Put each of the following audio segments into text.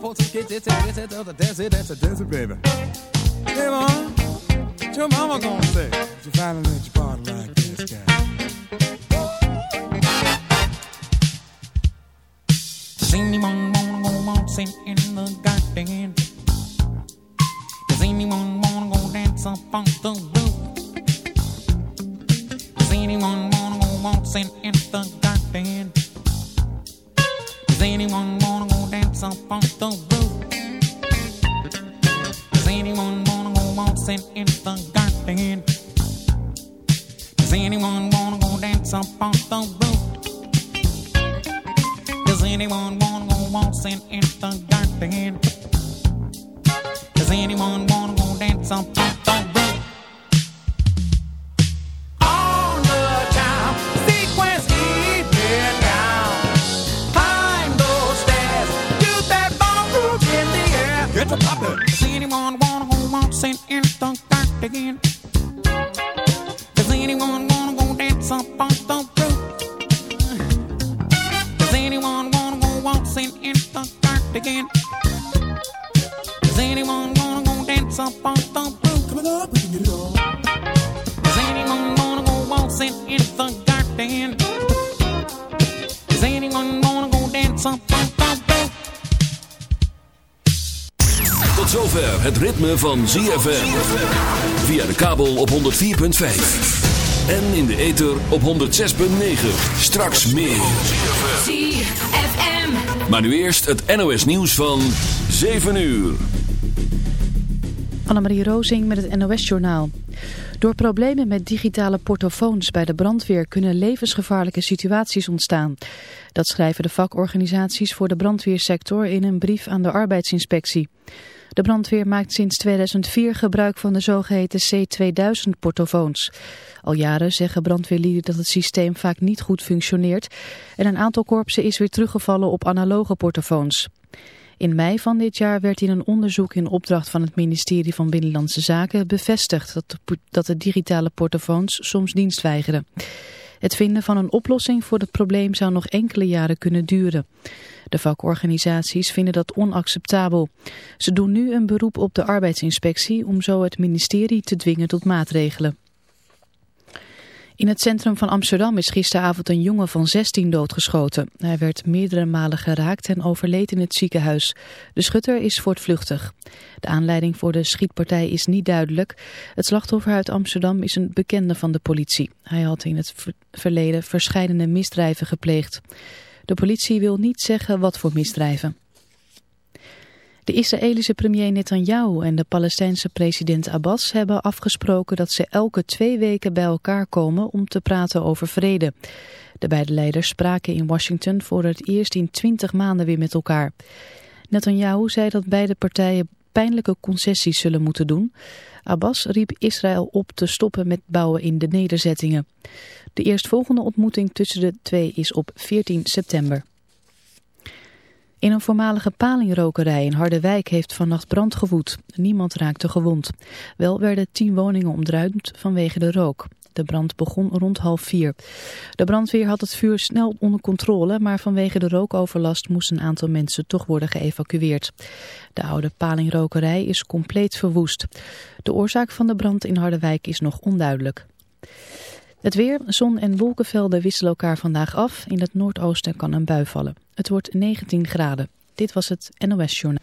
It to get it, that's it, it, that's it, that's it, baby. Hey, mom, what your mama gonna say? You finally van ZFM. Via de kabel op 104.5. En in de ether op 106.9. Straks meer. ZFM. Maar nu eerst het NOS nieuws van 7 uur. Annemarie Rozing met het NOS-journaal. Door problemen met digitale portofoons bij de brandweer kunnen levensgevaarlijke situaties ontstaan. Dat schrijven de vakorganisaties voor de brandweersector in een brief aan de arbeidsinspectie. De brandweer maakt sinds 2004 gebruik van de zogeheten C2000-portofoons. Al jaren zeggen brandweerlieden dat het systeem vaak niet goed functioneert en een aantal korpsen is weer teruggevallen op analoge portofoons. In mei van dit jaar werd in een onderzoek in opdracht van het ministerie van Binnenlandse Zaken bevestigd dat de, digitale portofoons soms dienst weigeren. Het vinden van een oplossing voor het probleem zou nog enkele jaren kunnen duren. De vakorganisaties vinden dat onacceptabel. Ze doen nu een beroep op de arbeidsinspectie om zo het ministerie te dwingen tot maatregelen. In het centrum van Amsterdam is gisteravond een jongen van 16 doodgeschoten. Hij werd meerdere malen geraakt en overleed in het ziekenhuis. De schutter is voortvluchtig. De aanleiding voor de schietpartij is niet duidelijk. Het slachtoffer uit Amsterdam is een bekende van de politie. Hij had in het ver verleden verscheidene misdrijven gepleegd. De politie wil niet zeggen wat voor misdrijven. De Israëlische premier Netanyahu en de Palestijnse president Abbas hebben afgesproken dat ze elke twee weken bij elkaar komen om te praten over vrede. De beide leiders spraken in Washington voor het eerst in twintig maanden weer met elkaar. Netanyahu zei dat beide partijen pijnlijke concessies zullen moeten doen. Abbas riep Israël op te stoppen met bouwen in de nederzettingen. De eerstvolgende ontmoeting tussen de twee is op 14 september. In een voormalige palingrokerij in Harderwijk heeft vannacht brand gewoed. Niemand raakte gewond. Wel werden tien woningen ontruimd vanwege de rook. De brand begon rond half vier. De brandweer had het vuur snel onder controle, maar vanwege de rookoverlast moest een aantal mensen toch worden geëvacueerd. De oude palingrokerij is compleet verwoest. De oorzaak van de brand in Harderwijk is nog onduidelijk. Het weer, zon en wolkenvelden wisselen elkaar vandaag af. In het noordoosten kan een bui vallen. Het wordt 19 graden. Dit was het NOS Journaal.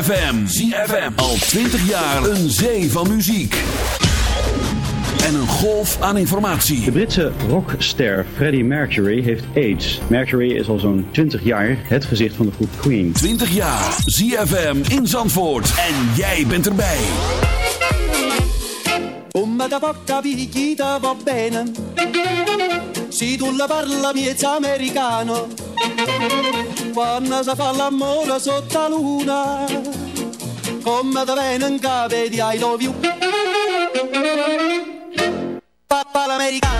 ZFM. ZFM. Al 20 jaar een zee van muziek. En een golf aan informatie. De Britse rockster Freddie Mercury heeft AIDS. Mercury is al zo'n 20 jaar het gezicht van de groep Queen. 20 jaar. ZFM in Zandvoort. En jij bent erbij. Om da porta va bene Si parla americano Quando si fa l'amore sotto luna Kom Madeleine de wijn en KB, I love you. Papa l'americano.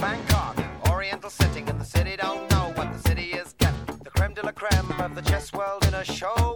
Bangkok, oriental setting, and the city don't know what the city is getting. The creme de la creme of the chess world in a show.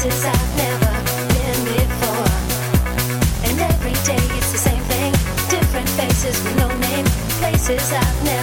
places I've never